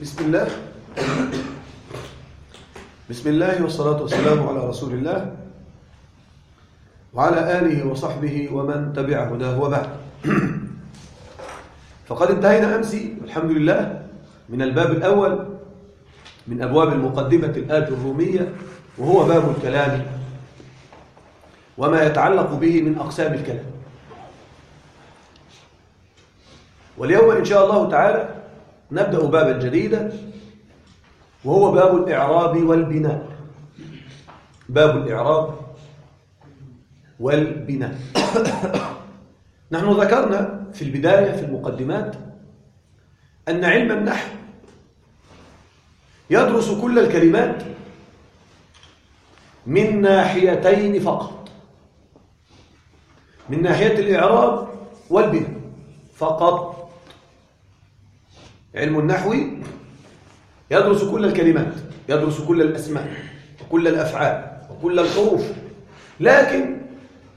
بسم الله. بسم الله والصلاة والسلام على رسول الله وعلى آله وصحبه ومن تبع هداه وبعد. فقد انتهينا أمس الحمد لله من الباب الأول من أبواب المقدمة الآت الرومية وهو باب الكلام وما يتعلق به من أقسام الكلام. واليوم إن شاء الله تعالى نبدأ بابا جديدا وهو باب الإعراب والبناء. باب الإعراب والبناء. نحن ذكرنا في البداية في المقدمات أن علم النحو يدرس كل الكلمات من ناحيتين فقط من ناحية الإعراب والبناء. فقط علم النحو يدرس كل الكلمات يدرس كل الأسماء وكل الأفعال وكل الحروف لكن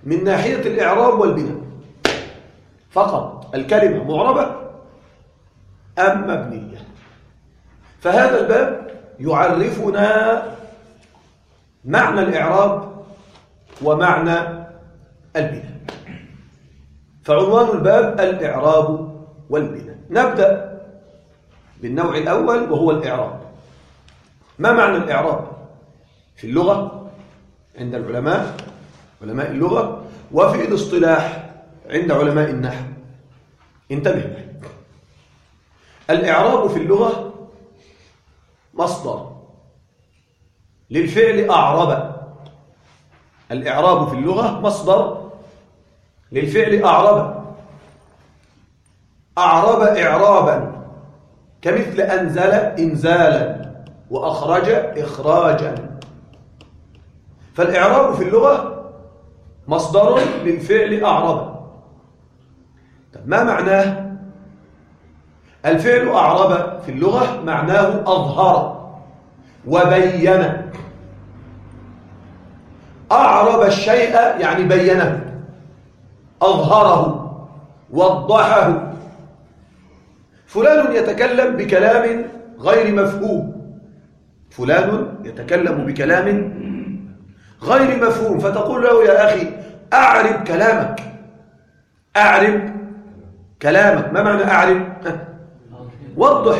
من ناحية الإعراب والبناء فقط الكلمة معربة أم مبنية. فهذا الباب يعرفنا معنى الإعراب ومعنى البناء. فعنوان الباب الإعراب والبناء. نبدأ بالنوع الأول وهو الإعراب. ما معنى الإعراب؟ في اللغة عند العلماء علماء اللغة وفي الاصطلاح عند علماء النحو. انتبه الإعراب في اللغة مصدر. للفعل أعرب. الإعراب في اللغة مصدر. للفعل أعرب. أعرب إعرابا. كمثل أنزل إنزالا وأخرج إخراجا. فالإعراب في اللغة مصدر للفعل أعرب. ما معناه؟ الفعل أعرب في اللغة معناه أظهر وبين. أعرب الشيء يعني بينه أظهره وضحه. فلان يتكلم بكلام غير مفهوم. فلان يتكلم بكلام غير مفهوم. فتقول له يا أخي أعرب كلامك. أعرب كلامك. ما معنى أعرب؟ وضح.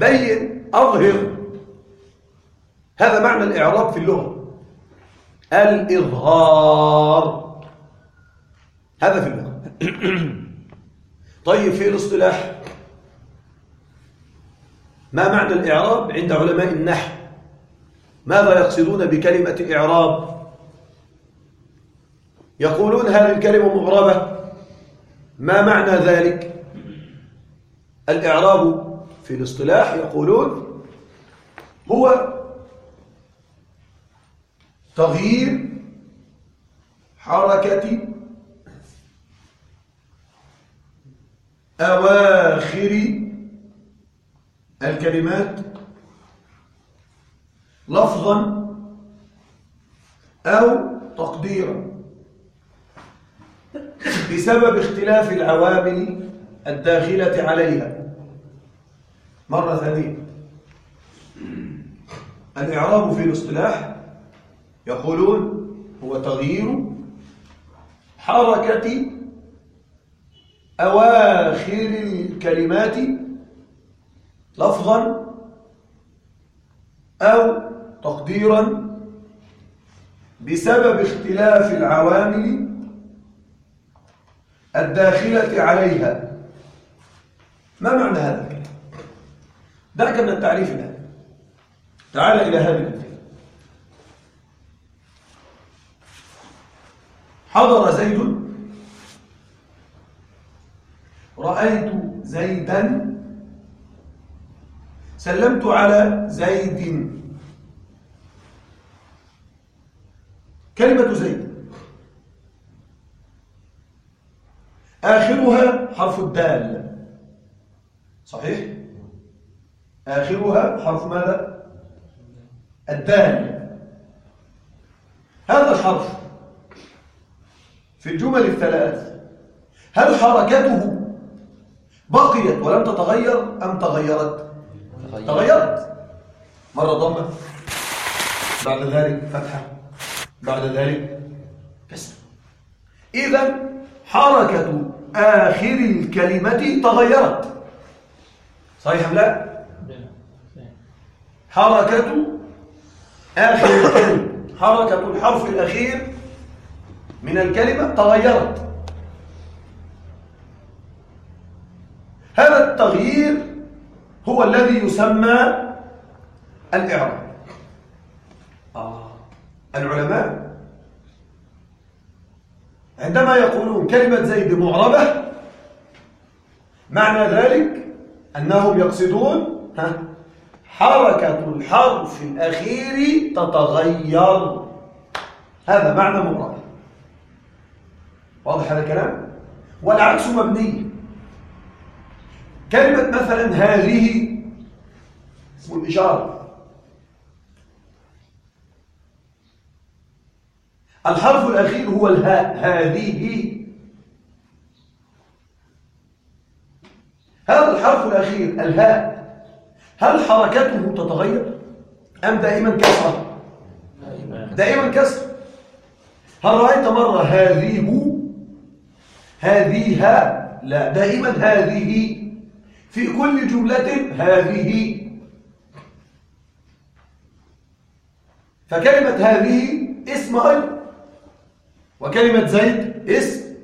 بين. أظهر. هذا معنى الإعراب في اللغة. الإظهار. هذا في اللغة. طيب في الاصطلاح. ما معنى الإعراب عند علماء النحو؟ ماذا يقصدون بكلمة إعراب؟ يقولون هذه الكلمة معربة ما معنى ذلك؟ الإعراب في الاصطلاح يقولون هو تغيير حركة أواخر الكلمات لفظا أو تقديرا بسبب اختلاف العوامل الداخلة عليها. مرة ثانية. الإعراب في الاصطلاح يقولون هو تغيير حركة أواخر الكلمات لفظا أو تقديرا بسبب اختلاف العوامل الداخلة عليها. ما معنى هذا الكلام؟ دعك من التعريف الآن. تعال إلى هذه الأمثلة حضر زيد. رأيت زيدا سلمت على زيد كلمة زيد آخرها حرف الدال صحيح؟ آخرها حرف ماذا؟ الدال هذا الحرف في الجمل الثلاث هل حركته بقيت ولم تتغير أم تغيرت؟ تغيرت. مرة ضمة بعد ذلك فتحة بعد ذلك كسر. إذا حركة آخر الكلمة تغيرت. صحيح أم لا؟ حركة آخر الكلمة حركة الحرف الأخير من الكلمة تغيرت. هذا التغيير هو الذي يسمى الإعراب. آه. العلماء عندما يقولون كلمة زيد معربة معنى ذلك أنهم يقصدون حركة الحرف الأخير تتغير. هذا معنى معربة. واضح هذا الكلام؟ والعكس مبني. كلمة مثلا هذه اسم الإشارة. الحرف الأخير هو الهاء هذه. هذا الحرف الأخير الهاء هل حركته تتغير؟ أم دائما كسرة؟ دائما كسر. هل رأيت مرة هذه؟ هذه لا دائما هذه. في كل جملة هذه. فكلمة هذه اسم أيضا وكلمة زيد اسم.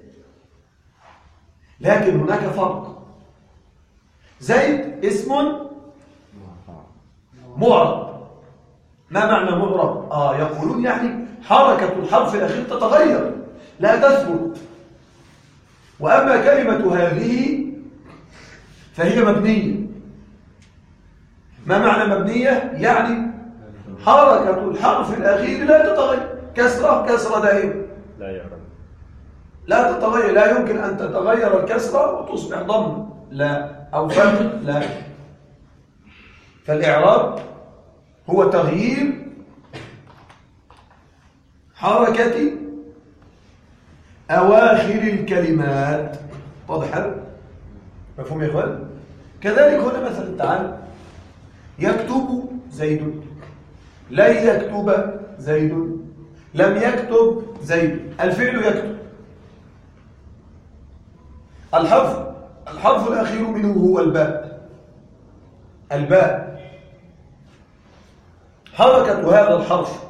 لكن هناك فرق. زيد اسم معرب. ما معنى معرب؟ آه يقولون يعني حركة الحرف الأخير تتغير لا تثبت. وأما كلمة هذه فهي مبنية. ما معنى مبنية؟ يعني حركة الحرف الأخير لا تتغير. كسرة كسرة دائمة. لا يعرف لا تتغير. لا يمكن أن تتغير الكسرة وتصبح ضم. لا. أو فتح لا. فالإعراب هو تغيير حركة أواخر الكلمات. واضح؟ هذا؟ مفهوم يا إخوان؟ كذلك هنا مثلا تعال. يكتب زيد. لن يكتب زيد. لم يكتب زيد. الفعل يكتب. الحرف الحرف الأخير منه هو الباء. الباء. حركة هذا الحرف.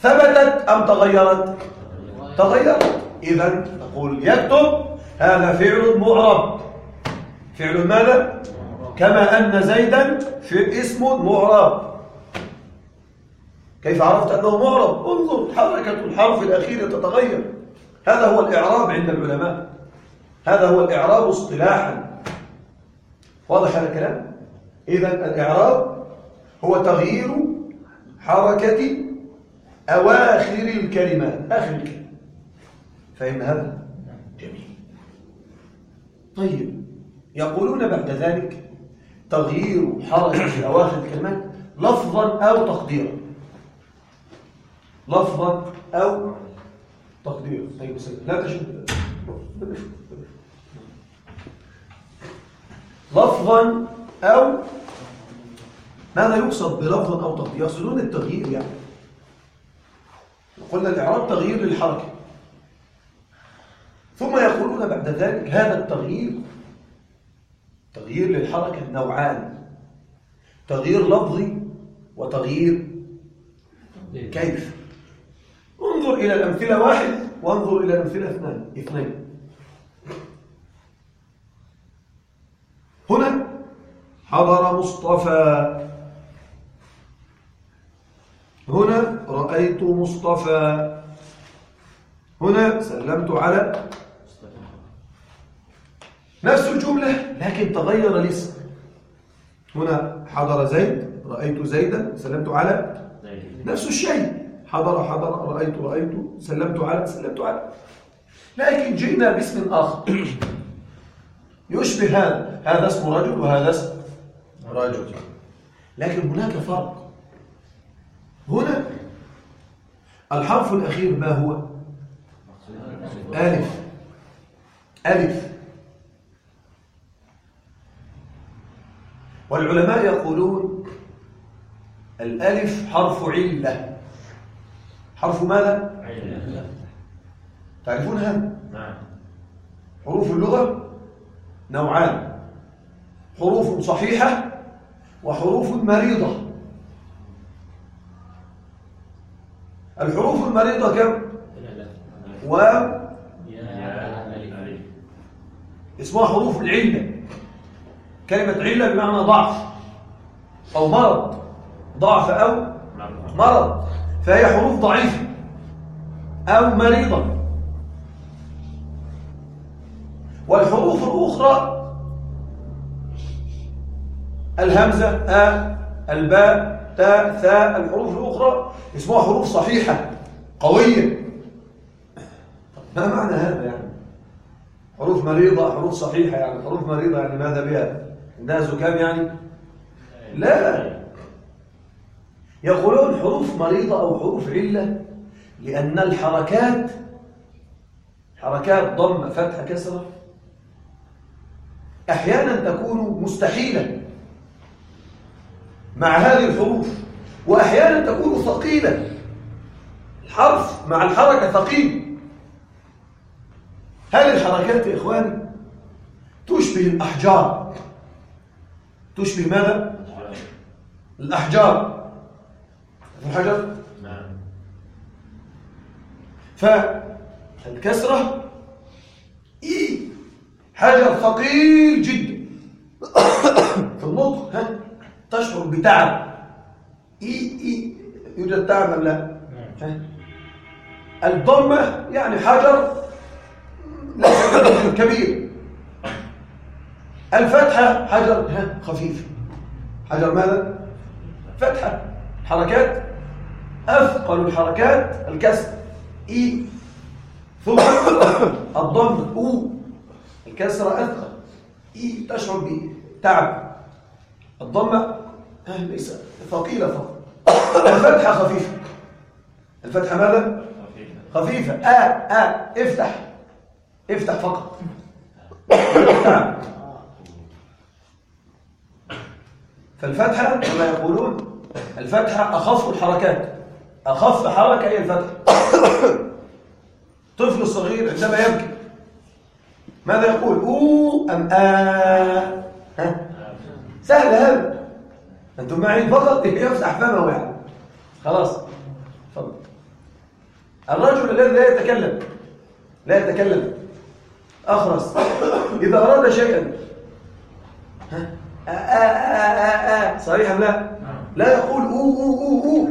ثبتت أم تغيرت؟ تغيرت. إذا نقول يكتب. هذا فعل معرب. فعل ماذا؟ كما أن زيدا في اسم معرب كيف عرفت أنه معرب انظر حركة الحرف الأخير تتغير. هذا هو الإعراب عند العلماء. هذا هو الإعراب اصطلاحا. واضح هذا الكلام؟ إذا الإعراب هو تغيير حركة أواخر الكلمات. آخر الكلمة. فهم هذا؟ جميل. طيب. يقولون بعد ذلك تغيير حركة أواخر الكلمات لفظا أو تقديرا. لفظا أو تقديرا. طيب لا تشد. لفظا أو ماذا يقصد بلفظا أو تقدير يقصدون التغيير يعني. قلنا الإعراب تغيير للحركة. ثم يقولون بعد ذلك هذا التغيير تغيير للحركة نوعان تغيير لفظي وتغيير كيف. انظر إلى الأمثلة واحد وانظر إلى الأمثلة اثنين اثنين. هنا حضر مصطفى. هنا رأيت مصطفى. هنا سلمت على نفس الجملة لكن تغير الاسم. هنا حضر زيد رأيت زيدا سلمت على نفس الشيء. حضر حضر رأيت رأيت سلمت على سلمت على. لكن جئنا باسم آخر. يشبه هذا هذا اسم رجل وهذا اسم رجل. لكن هناك فرق. هنا الحرف الأخير ما هو؟ ألف. ألف. والعلماء يقولون الألف حرف علة حرف ماذا؟ علة تعرفون هذا؟ نعم حروف اللغة نوعان حروف صحيحة وحروف مريضة الحروف المريضة كم؟ و اسمها حروف العلة كلمة علة بمعنى ضعف أو مرض ضعف أو مرض. فهي حروف ضعيفة أو مريضة. والحروف الأخرى الهمزة أ الباء تاء ثاء الحروف الأخرى اسمها حروف صحيحة قوية. ما معنى هذا يعني؟ حروف مريضة حروف صحيحة يعني حروف مريضة يعني ماذا بها؟ عندها زكام يعني؟ لا. يقولون حروف مريضة أو حروف علة لأن الحركات حركات ضم فتح كسرة أحيانا تكون مستحيلة مع هذه الحروف وأحيانا تكون ثقيلة. الحرف مع الحركة ثقيل. هذه الحركات يا إخواني تشبه الأحجار. تشبه ماذا؟ الأحجار الحجر؟ نعم فالكسرة إي حجر ثقيل جدا في النطق ها تشعر بتعب إي إي يوجد تعب أم لا؟ نعم. الضمة يعني حجر كبير الفتحة حجر خفيف. حجر ماذا؟ فتحة. حركات أثقل الحركات. الكسر. إي. ثم الضم. أو. الكسرة أثقل. إي. تشعر بتعب الضمة. ليس. ثقيلة فقط. الفتحة خفيفة. الفتحة ماذا؟ خفيفة. آ. آ. افتح. افتح فقط. فالفتحة كما يقولون الفتحة أخف الحركات. أخف حركة هي الفتحة. طفل الصغير عندما يبكي ماذا يقول؟ أو أم آ ها؟ سهل هذا. أنتم معي فقط؟ يفتح فمه يعني. خلاص فضل. الرجل الذي لا يتكلم لا يتكلم أخرس. إذا أراد شيئا ها؟ آآ آآ آآ صحيح لا؟ نعم. لا يقول أو أو أو أو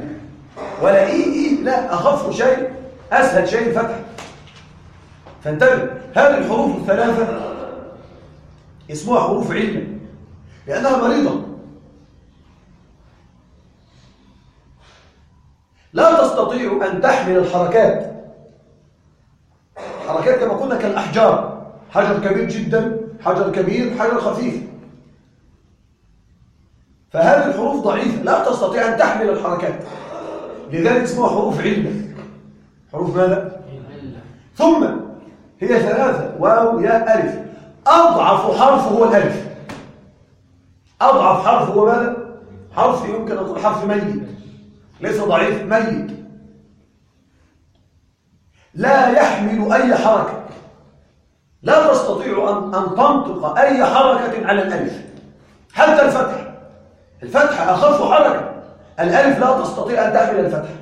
ولا إي إي لا أخف شيء أسهل شيء الفتح. فانتبه هذه الحروف الثلاثة اسمها حروف علة لأنها مريضة. لا تستطيع أن تحمل الحركات. حركات كما قلنا كالأحجار. حجر كبير جدا حجر كبير حجر خفيف. فهذه الحروف ضعيفة؟ لا تستطيع أن تحمل الحركات. لذلك اسمها حروف علة حروف ماذا؟ ثم هي ثلاثة. واو يا ألف. أضعف حرف هو الألف. أضعف حرف هو ماذا؟ حرف يمكن أن يكون حرف ميت. ليس ضعيف ميت. لا يحمل أي حركة. لا تستطيع أن, أن تنطق أي حركة على الألف. حتى الفتح. الفتحة أخف حركة. الألف لا تستطيع أن تحمل الفتحة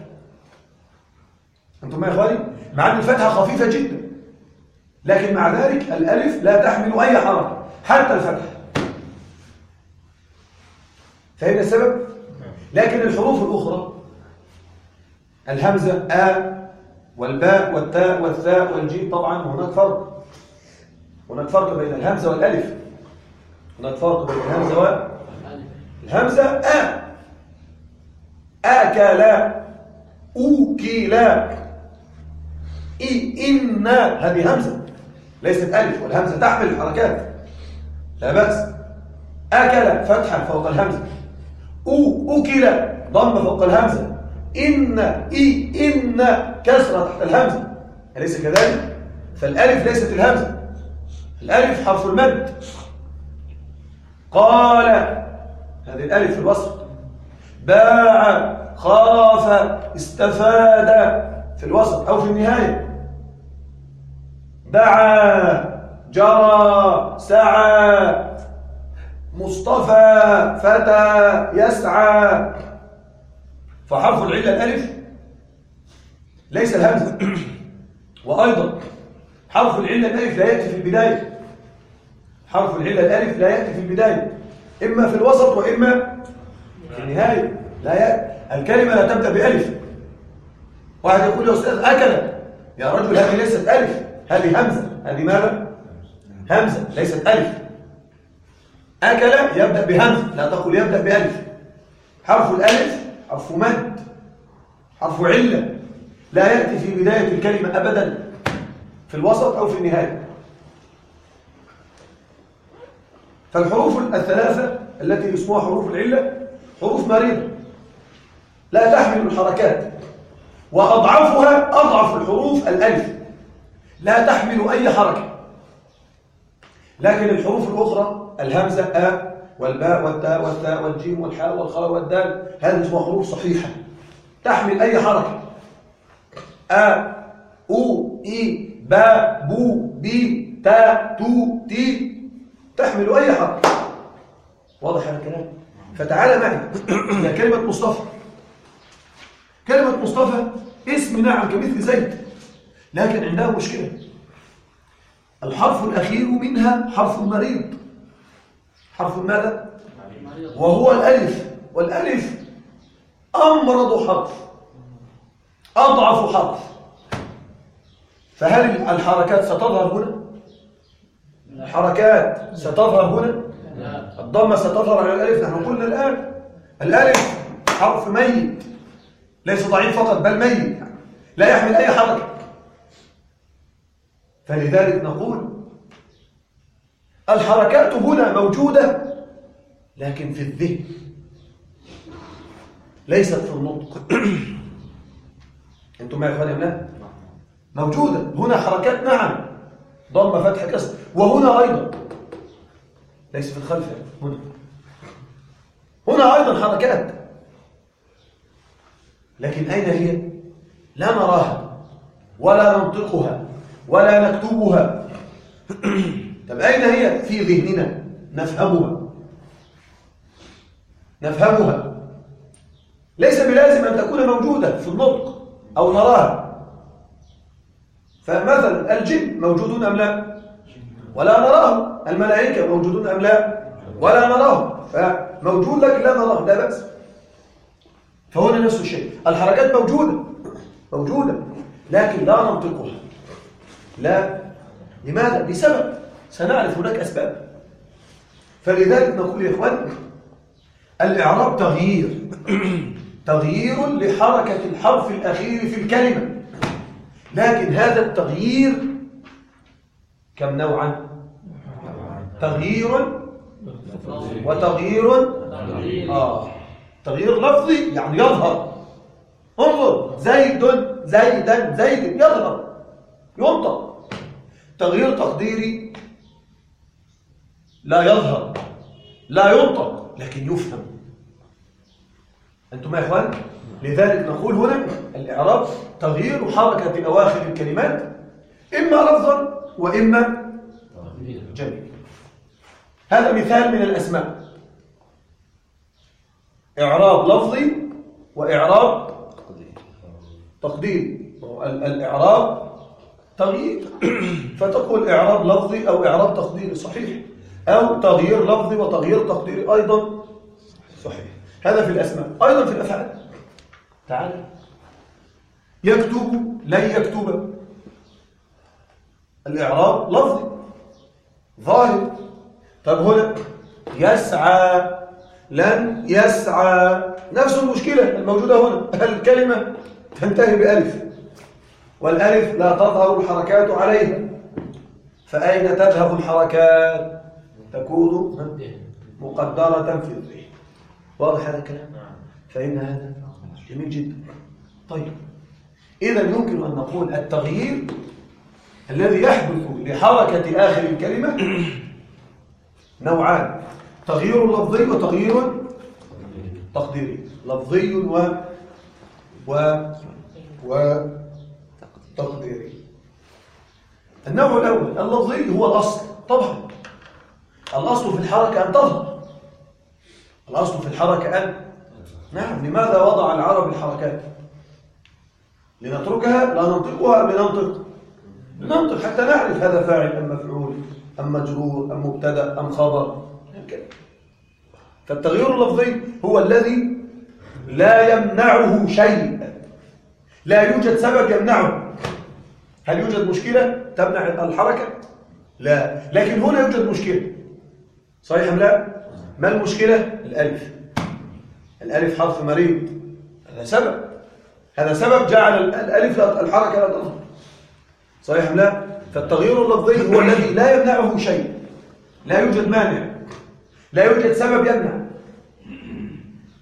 أنتم يا إخواني مع أن الفتحة خفيفة جدا لكن مع ذلك الألف لا تحمل أي حركة حتى الفتحة فهمنا السبب؟ لكن الحروف الأخرى. الهمزة آ والباء والتاء والثاء والجيم طبعا هناك فرق. هناك فرق بين الهمزة والألف. هناك فرق بين الهمزة الهمزة أ. أكل أوكلا إي إن. هذه همزة. ليست ألف والهمزة تحمل الحركات. لا بأس. أكل فتحة فوق الهمزة. أو أكل ضم فوق الهمزة. إن إي إن. كسرة تحت الهمزة. أليس كذلك؟ فالألف ليست الهمزة. الألف حرف المد. قال هذه الألف في الوسط باع خاف استفاد في الوسط أو في النهاية. دعا جرى سعى مصطفى فتى يسعى. فحرف العلة الألف ليس الهمزة. وأيضا حرف العلة الألف لا يأتي في البداية. حرف العلة الألف لا يأتي في البداية. إما في الوسط وإما في النهاية. لا يأتي الكلمة لا تبدأ بألف. واحد يقول يا أستاذ أكل. يا رجل هذه ليست ألف. هذه همزة. هذه ماذا؟ همزة ليست ألف. أكل يبدأ بهمزة لا تقول يبدأ بألف. حرف الألف حرف مد حرف علة. لا يأتي في بداية الكلمة أبدا في الوسط أو في النهاية. فالحروف الثلاثة التي اسمها حروف العلة حروف مريضة لا تحمل الحركات. وأضعفها أضعف الحروف الألف. لا تحمل أي حركة. لكن الحروف الأخرى الهمزة أ والباء والتاء والتاء والجيم والحاء والخاء والدال هذه اسمها حروف صحيحة. تحمل أي حركة. أ أو إي با بو بي تا تو تي تحمل أي حركة واضح هذا الكلام؟ فتعال معي. إلى كلمة مصطفى. كلمة مصطفى اسم نعم كمثل زيد لكن عندها مشكلة. الحرف الأخير منها حرف مريض حرف ماذا؟ وهو الألف. والألف أمرض حرف. أضعف حرف. فهل الحركات ستظهر هنا؟ الحركات ستظهر هنا؟ الضمة ستظهر على الألف نحن قلنا الآن. الألف حرف ميت. ليس ضعيف فقط بل ميت. لا يحمل أي حركة. فلذلك نقول الحركات هنا موجودة لكن في الذهن. ليست في النطق. أنتم معي إخواني لا. موجودة. هنا حركات نعم. ضم فتح كسر. وهنا أيضا. ليس في الخلف. هنا. هنا أيضا حركات. لكن أين هي؟ لا نراها. ولا ننطقها. ولا نكتبها. طب أين هي؟ في ذهننا. نفهمها. نفهمها. ليس بلازم أن تكون موجودة في النطق أو نراها. فمثلا الجن موجودون أم لا؟ ولا نراهم الملائكة موجودون أم لا؟ ولا نراهم فموجود لك لا نراهم لا بأس. فهنا نفس الشيء. الحركات موجودة موجودة لكن لا ننطقها. لا. لماذا؟ بسبب سنعرف هناك أسباب. فلذلك نقول يا إخوان الإعراب تغيير. تغيير لحركة الحرف الأخير في الكلمة. لكن هذا التغيير كم نوعا؟ تغيير. وتغيير آه. تغيير لفظي يعني يظهر. انظر زيد زيدا زيد يظهر. ينطق. تغيير تقديري لا يظهر لا ينطق لكن يفهم. أنتم يا إخوان لذلك نقول هنا الإعراب تغيير حركة أواخر الكلمات إما لفظا وإما جميل هذا مثال من الأسماء. إعراب لفظي وإعراب تقديري الإعراب تغيير فتقول إعراب لفظي أو إعراب تقديري صحيح أو تغيير لفظي وتغيير تقديري أيضا صحيح. هذا في الأسماء أيضا في الأفعال. تعال. يكتب لن يكتب. الإعراب لفظي. ظاهر. طب هنا يسعى لن يسعى. نفس المشكلة الموجودة هنا. الكلمة تنتهي بألف. والألف لا تظهر الحركات عليها. فأين تذهب الحركات؟ تكون مقدرة في الذهن واضح هذا الكلام؟ فإن هذا جميل جدا. طيب إذا يمكن أن نقول التغيير الذي يحدث لحركة آخر الكلمة نوعان تغيير لفظي وتغيير تقديري. لفظي و و و تقديري. النوع الأول اللفظي هو الأصل. طبعا الأصل في الحركة أن تظهر. الأصل في الحركة أن. نعم لماذا وضع العرب الحركات؟ لنتركها؟ لا ننطقها أم لننطق؟ ننطق حتى نعرف هذا فاعل أم مفعول أم مجرور أم مبتدأ أم خبر. فالتغيير اللفظي هو الذي لا يمنعه شيء. لا يوجد سبب يمنعه. هل يوجد مشكلة تمنع الحركة؟ لا. لكن هنا يوجد مشكلة. صحيح أم لا؟ ما المشكلة؟ الألف. الألف حرف مريض. هذا سبب. هذا سبب جعل الألف الحركة لا تظهر. صحيح لا؟ فالتغيير اللفظي هو الذي لا يمنعه شيء. لا يوجد مانع. لا يوجد سبب يمنع.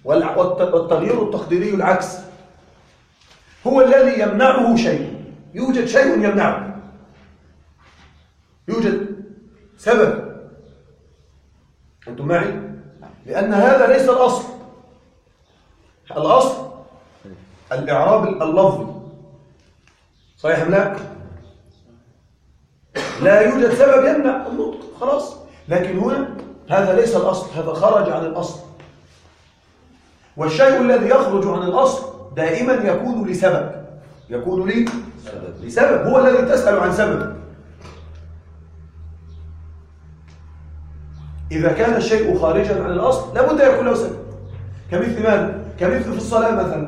والتغيير التقديري العكس. هو الذي يمنعه شيء. يوجد شيء يمنعه. يوجد سبب. أنتم معي؟ لأن هذا ليس الأصل. الأصل الإعراب اللفظي. صحيح لا؟ لا يوجد سبب يمنع النطق. خلاص. لكن هنا هذا ليس الأصل. هذا خرج عن الأصل. والشيء الذي يخرج عن الأصل دائما يكون لسبب. يكون لي لسبب. هو الذي تسأل عن سبب. إذا كان الشيء خارجا عن الأصل لابد يكون له سبب كمثل ماذا؟ كمثل في الصلاة مثلا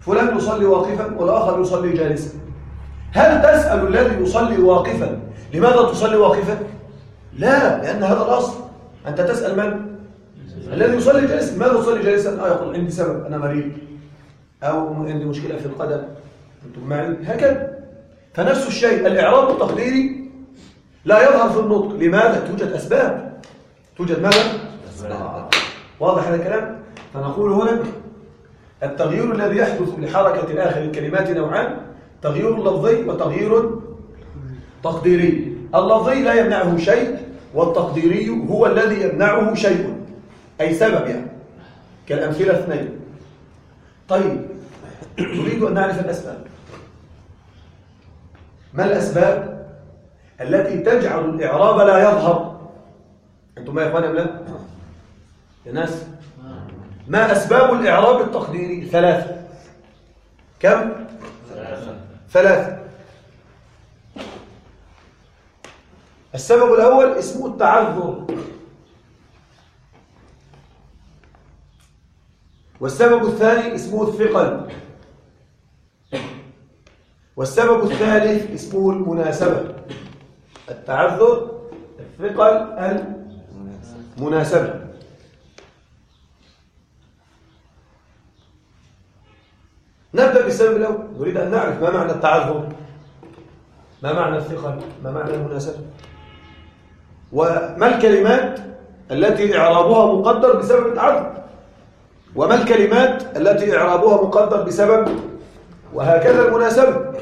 فلان يصلي واقفا والآخر يصلي جالسا هل تسأل الذي يصلي واقفا لماذا تصلي واقفا؟ لا لأن هذا الأصل أنت تسأل من؟ الذي يصلي جالسا ماذا يصلي جالسا؟ آه يقول عندي سبب أنا مريض أو عندي مشكلة في القدم أنتم معي؟ هكذا فنفس الشيء الإعراب التقديري لا يظهر في النطق لماذا؟ توجد أسباب توجد ماذا؟ أسباب واضح هذا الكلام؟ فنقول هنا التغيير الذي يحدث لحركة آخر الكلمات نوعان تغيير لفظي وتغيير تقديري. اللفظي لا يمنعه شيء والتقديري هو الذي يمنعه شيء. أي سبب يعني. كالأمثلة اثنين. طيب نريد أن نعرف الأسباب. ما الأسباب التي تجعل الإعراب لا يظهر؟ أنتم يا إخواني لا؟ يا ناس. ما أسباب الإعراب التقديري؟ ثلاثة. كم؟ ثلاثة. ثلاثة. السبب الأول اسمه التعذر. والسبب الثاني اسمه الثقل. والسبب الثالث اسمه المناسبة. التعذر الثقل. المناسبة نبدأ بالسبب الأول. نريد أن نعرف ما معنى التعذر ما معنى الثقل ما معنى المناسبة. وما الكلمات التي إعرابها مقدر بسبب التعذر؟ وما الكلمات التي إعرابها مقدر بسبب؟ وهكذا المناسبة.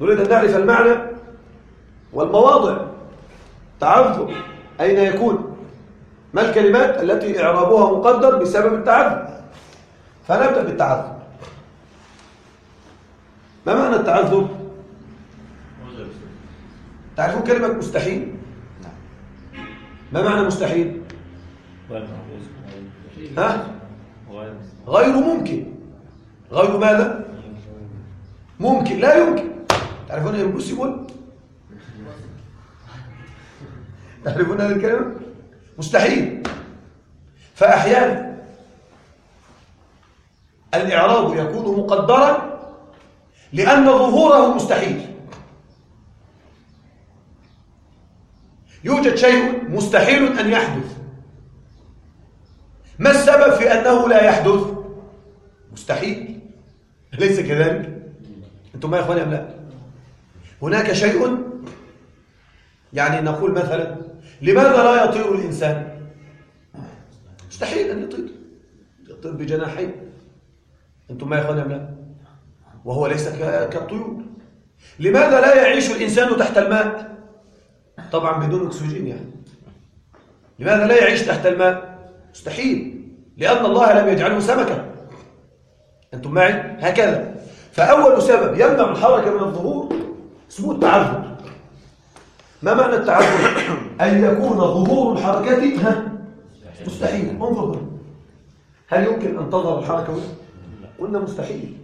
نريد أن نعرف المعنى والمواضع. تعذر أين يكون؟ ما الكلمات التي إعرابها مقدر بسبب التعذر فنبدأ بالتعذر ما معنى التعذر تعرفون كلمة مستحيل؟ ما معنى مستحيل؟ ها؟ غير ممكن. غير ماذا؟ ممكن. لا يمكن. تعرفون impossible تعرفون هذه الكلمة؟ مستحيل. فأحيانا الإعراب يكون مقدرا لأن ظهوره مستحيل. يوجد شيء مستحيل أن يحدث. ما السبب في أنه لا يحدث؟ مستحيل. أليس كذلك؟ أنتم ما يا إخواني أم لا؟ هناك شيء يعني نقول مثلا لماذا لا يطير الإنسان؟ مستحيل أن يطير. يطير بجناحين أنتم ما يا أم لا؟ وهو ليس كالطيور. لماذا لا يعيش الإنسان تحت الماء؟ طبعا بدون أكسجين يعني. لماذا لا يعيش تحت الماء؟ مستحيل. لأن الله لم يجعله سمكة أنتم معي؟ هكذا. فأول سبب يمنع الحركة من الظهور اسمه التعذر ما معنى التعذر أن يكون ظهور الحركة ها؟ مستحيل. انظر. هل يمكن أن تظهر الحركة؟ قلنا مستحيل.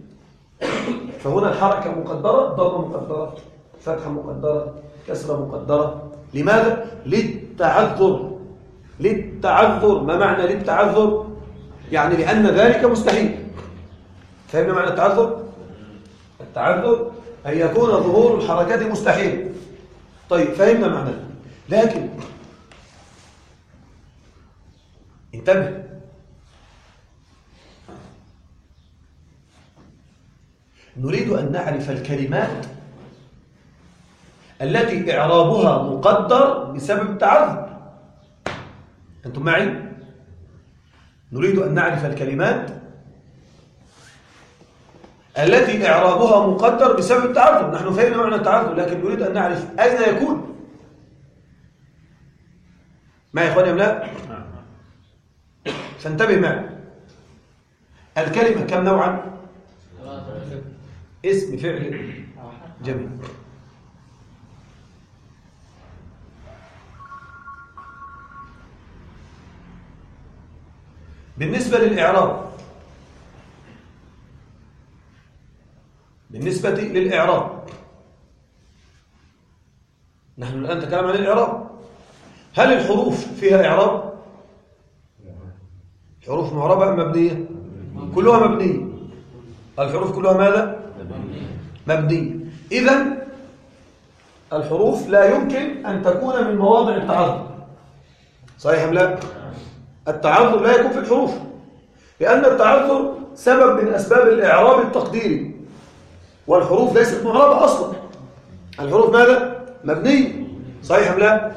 فهنا الحركة مقدرة ضربة مقدرة فتحة مقدرة كسرة مقدرة. لماذا؟ للتعذر. للتعذر. ما معنى للتعذر؟ يعني لأن ذلك مستحيل. فهمنا معنى التعذر؟ التعذر أن يكون ظهور الحركات مستحيل. طيب فهمنا معنى لكن انتبه. نريد أن نعرف الكلمات التي إعرابها مقدر بسبب التعذر أنتم معي؟ نريد أن نعرف الكلمات التي إعرابها مقدر بسبب التعذر نحن فهمنا معنى التعذر لكن نريد أن نعرف أين يكون ما يا إخواني أم لا؟ فانتبه معي الكلمة كم نوعا؟ اسم فعل جميل بالنسبة للإعراب بالنسبة للإعراب نحن الآن نتكلم عن الإعراب هل الحروف فيها إعراب؟ حروف معربة أم مبنية؟ كلها مبنية الحروف كلها ماذا؟ مبنية إذا الحروف لا يمكن أن تكون من مواضع التعذر صحيح أم لا؟ التعذر لا يكون في الحروف لأن التعذر سبب من أسباب الإعراب التقديري والحروف ليست معربة أصلا الحروف ماذا؟ مبنية صحيح أم لا؟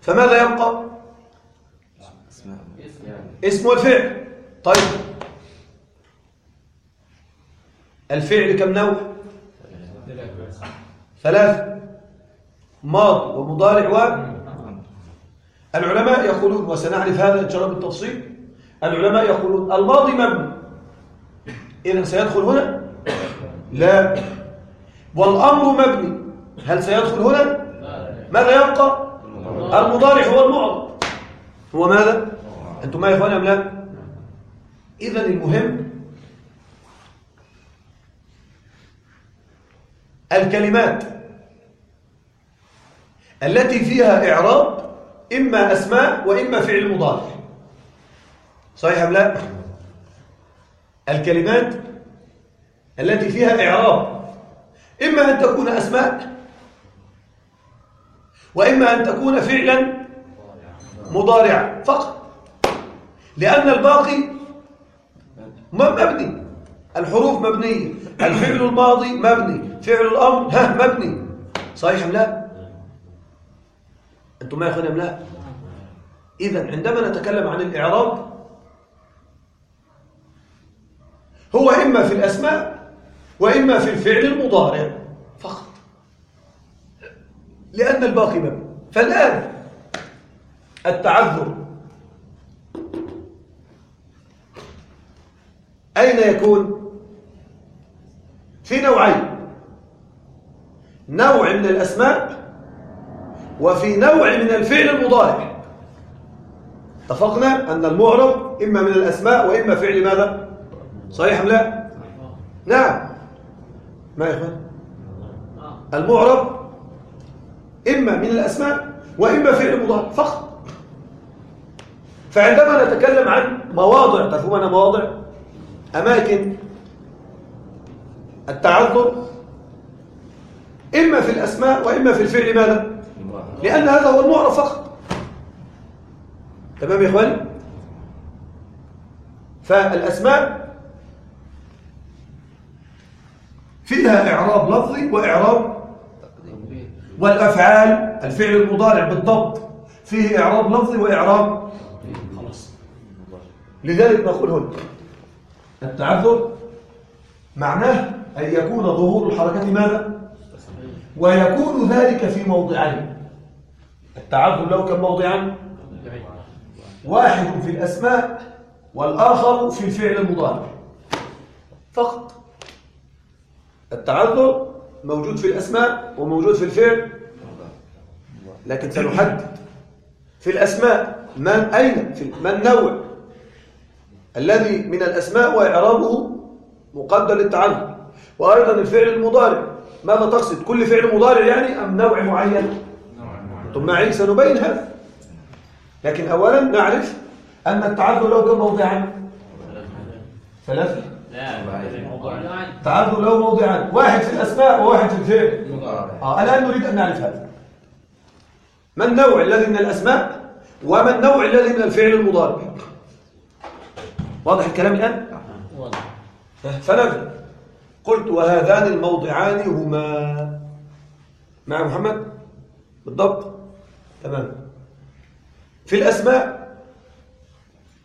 فماذا يبقى؟ اسم والفعل طيب الفعل كم نوع؟ ثلاثة ماض ومضارع و العلماء يقولون وسنعرف هذا إن شاء الله بالتفصيل العلماء يقولون الماضي مبني إذا سيدخل هنا لا. والأمر مبني. هل سيدخل هنا؟ ماذا يبقى؟ المضارع هو المعرض هو ماذا؟ أنتم ما يا إخواني أم لا؟ إذا المهم الكلمات التي فيها إعراب إما أسماء وإما فعل مضارع. صحيح أم لا؟ الكلمات التي فيها إعراب. إما أن تكون أسماء وإما أن تكون فعلا مضارعا فقط. لأن الباقي مبني. الحروف مبنية. الفعل الماضي مبني. فعل الأمر ها مبني. صحيح أم لا؟ أنتم ما يا أم لا؟ إذا عندما نتكلم عن الإعراب هو إما في الأسماء وإما في الفعل المضارع فقط لأن الباقي مبني فالآن التعذر أين يكون؟ في نوعين نوع من الأسماء وفي نوع من الفعل المضارع اتفقنا أن المعرب إما من الأسماء وإما فعل ماذا؟ صحيح أم لا؟ نعم ما يا إخوان؟ المعرب إما من الأسماء وإما فعل مضارع فقط فعندما نتكلم عن مواضع تفهمنا مواضع أماكن التعذر إما في الأسماء وإما في الفعل ماذا؟ لأن هذا هو المعرف فقط تمام يا إخواني؟ فالأسماء فيها إعراب لفظي وإعراب والأفعال الفعل المضارع بالضبط فيه إعراب لفظي وإعراب. خلاص. لذلك نقول هنا التعذر معناه أن يكون ظهور الحركة ماذا؟ ويكون ذلك في موضعين. التعذر له كم موضعا؟ واحد في الأسماء والآخر في الفعل المضارع. فقط. التعذر موجود في الأسماء وموجود في الفعل لكن سنحدد في الأسماء من أين في ما النوع الذي من الأسماء وإعرابه مقدر للتعذر. وأيضا الفعل المضارع. ماذا تقصد؟ كل فعل مضارع يعني أم نوع معين؟ ثم معي سنبين هذا لكن أولا نعرف أن التعذر له كم موضعا. ثلاثة. تعذر له موضعان واحد في الأسماء وواحد في الفعل. آه الآن نريد أن نعرف هذا. ما النوع الذي من الأسماء وما النوع الذي من الفعل المضارع واضح الكلام الآن؟ واضح. فنبدأ قلت وهذان الموضعان هما. مع محمد؟ بالضبط. تمام. في الأسماء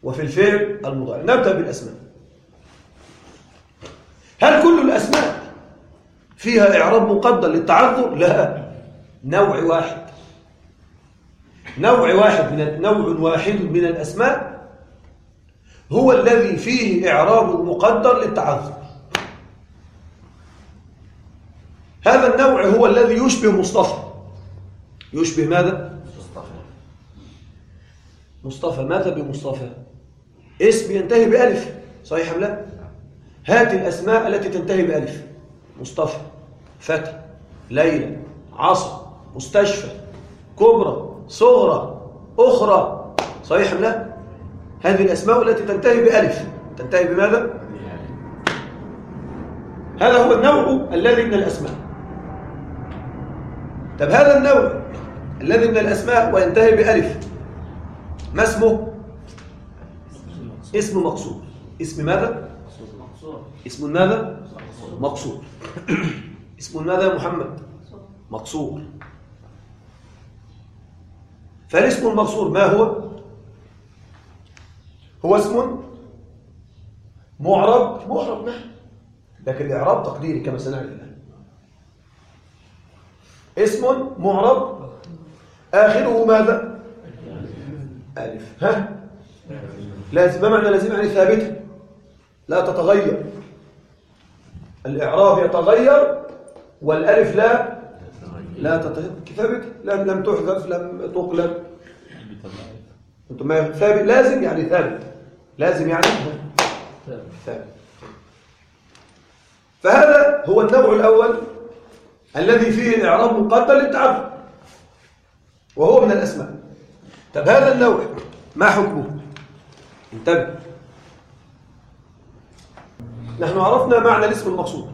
وفي الفعل المضارع نبدأ بالأسماء. هل كل الأسماء فيها إعراب مقدر للتعذر؟ لا نوع واحد نوع واحد من نوع واحد من الأسماء هو الذي فيه إعراب مقدر للتعذر هذا النوع هو الذي يشبه مصطفى يشبه ماذا؟ مصطفى مصطفى ماذا بمصطفى؟ اسم ينتهي بألف صحيح أم لا؟ هات الأسماء التي تنتهي بألف مصطفى فتى ليلى عصر مستشفى كبرى صغرى أخرى صحيح أم لا؟ هذه الأسماء التي تنتهي بألف تنتهي بماذا؟ هذا هو النوع الذي من الأسماء طب هذا النوع الذي من الأسماء وينتهي بألف ما اسمه؟ اسم مقصود اسم ماذا؟ اسم ماذا؟ مقصود. اسم ماذا يا محمد؟ مقصور فالاسم المقصور ما هو؟ هو اسم معرب. معرب نعم لكن الإعراب تقديري كما سنعرف الآن. اسم معرب. آخره ماذا؟ ألف. ها؟ لازم. ما معنى لازم؟ يعني ثابتة لا تتغير. الإعراب يتغير والألف لا لا تتغير. ثابت؟ لم لم تحذف لم تقلب أنتم ثابت؟ لازم يعني ثابت. لازم يعني ثابت. فهذا هو النوع الأول الذي فيه الإعراب مقدر للتعرف وهو من الأسماء. طب هذا النوع ما حكمه؟ انتبه. نحن عرفنا معنى الاسم المقصود.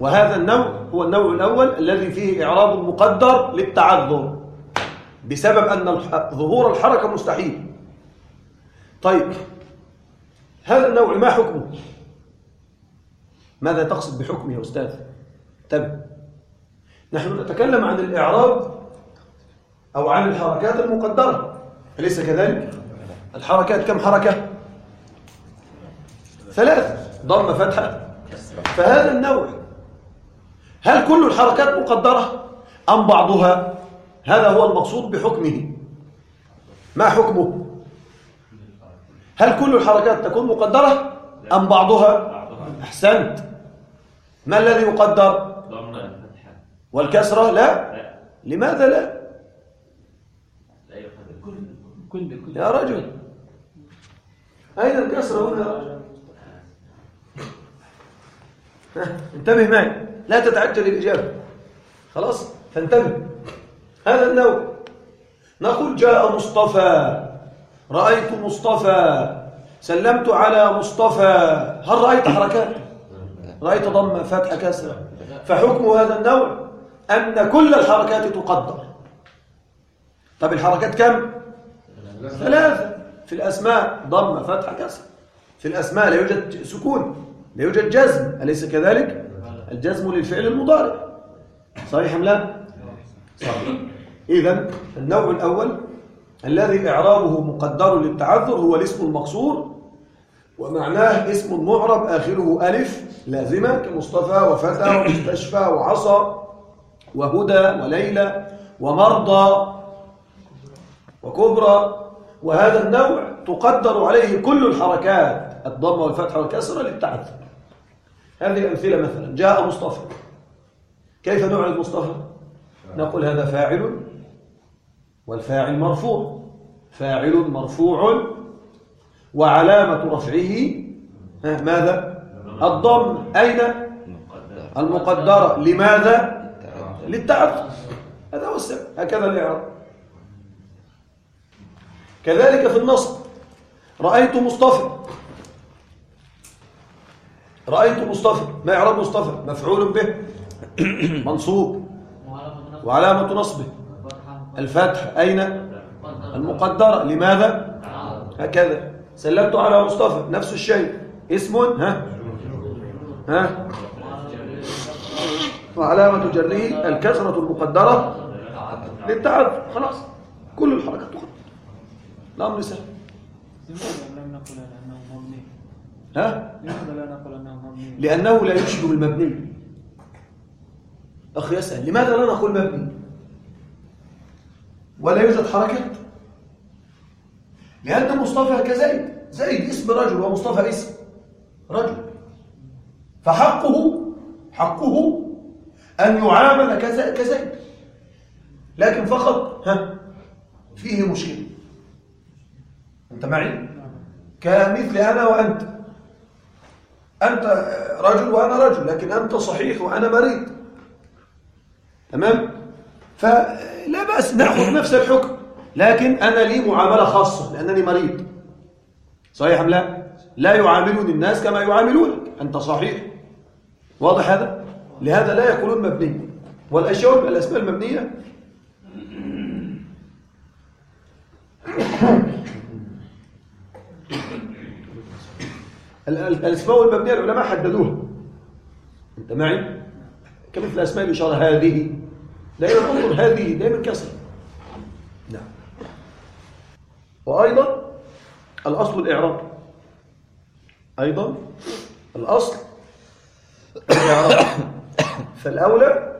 وهذا النوع هو النوع الأول الذي فيه إعراب مقدر للتعذر بسبب أن ظهور الحركة مستحيل. طيب هذا النوع ما حكمه؟ ماذا تقصد بحكمه يا أستاذ؟ انتبه نحن نتكلم عن الإعراب أو عن الحركات المقدرة. أليس كذلك؟ الحركات كم حركة؟ ثلاث. ضم فتحة. فهذا النوع هل كل الحركات مقدرة أم بعضها؟ هذا هو المقصود بحكمه. ما حكمه؟ هل كل الحركات تكون مقدرة أم بعضها؟ أحسنت. ما الذي يقدر؟ والكسرة؟ لا. لماذا لا؟ يا رجل. أين الكسرة هنا؟ انتبه معي. لا تتعجل الإجابة. خلاص؟ فانتبه. هذا النوع. نقول جاء مصطفى. رأيت مصطفى. سلمت على مصطفى. هل رأيت حركات رأيت ضم فتح كسر فحكم هذا النوع أن كل الحركات تقدر. طب الحركات كم؟ ثلاثة. في الأسماء ضم فتح كسر في الأسماء لا يوجد سكون. لا يوجد جزم أليس كذلك؟ الجزم للفعل المضارع. صحيح أم لا؟ صحيح. إذا النوع الأول الذي إعرابه مقدر للتعذر هو الاسم المقصور ومعناه اسم معرب آخره ألف لازمة كمصطفى وفتى ومستشفى وعصى وهدى وليلى ومرضى وكبرى. وهذا النوع تقدر عليه كل الحركات الضمة والفتحة والكسرة للتعذر. هذه أمثلة مثلا. جاء مصطفى. كيف نعرض مصطفى؟ نقول هذا فاعل والفاعل مرفوع. فاعل مرفوع وعلامة رفعه ماذا؟ الضم. أين؟ المقدرة. لماذا؟ للتعذر هذا هو السبب. هكذا الإعراب. كذلك في النصب. رأيت مصطفى. رأيت مصطفى ما إعراب مصطفى مفعول به. منصوب. وعلامة نصبه. الفتح أين؟ المقدرة. لماذا؟ هكذا. سلمت على مصطفى. نفس الشيء. اسم؟ ها؟ ها؟ وعلامة جره. الكسرة المقدرة. للتعب خلاص. كل الحركات. تخرج الأمر سهل لماذا لم نقل أنه مبني؟ ها؟ لأنه لا يشبه المبني. أخ يسأل لماذا لا نقول مبني؟ ولا يوجد حركات لأن مصطفى كزيد زيد اسم رجل ومصطفى اسم رجل. فحقه حقه أن يعامل كز- كزيد. لكن فقط ها فيه مشكلة. أنت معي؟ كمثل أنا وأنت. أنت رجل وأنا رجل لكن أنت صحيح وأنا مريض. تمام؟ فلا بأس نأخذ نفس الحكم. لكن أنا لي معاملة خاصة لأنني مريض. صحيح أم لا؟ لا يعاملون الناس كما يعاملونك أنت صحيح. واضح هذا؟ لهذا لا يكونون مبني والأشياء الأسماء المبنية. الأسماء المبنية العلماء حددوها. أنت معي؟ كمثل أسماء الإشارة هذه. دائما انظر هذه دائما كسر نعم. وأيضا الأصل الإعراب. أيضا الأصل الإعراب. فالأولى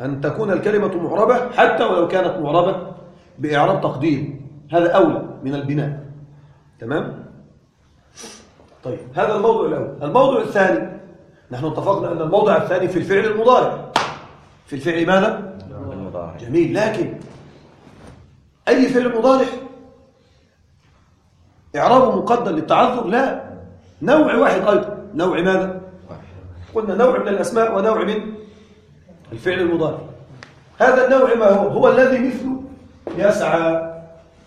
أن تكون الكلمة معربة حتى ولو كانت معربة بإعراب تقدير. هذا أولى من البناء. تمام؟ طيب هذا الموضوع الأول. الموضوع الثاني نحن اتفقنا أن الموضع الثاني في الفعل المضارع. في الفعل ماذا؟ المضارع. جميل لكن أي فعل مضارع؟ إعرابه مقدر للتعذر لا. نوع واحد أيضا نوع ماذا؟ قلنا نوع من الأسماء ونوع من الفعل المضارع. هذا النوع ما هو؟ هو الذي مثله يسعى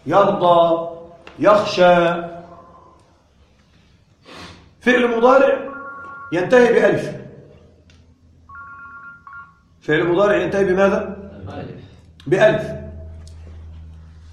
يرضى يخشى فعل مضارع ينتهي بألف. فعل مضارع ينتهي بماذا؟ بألف.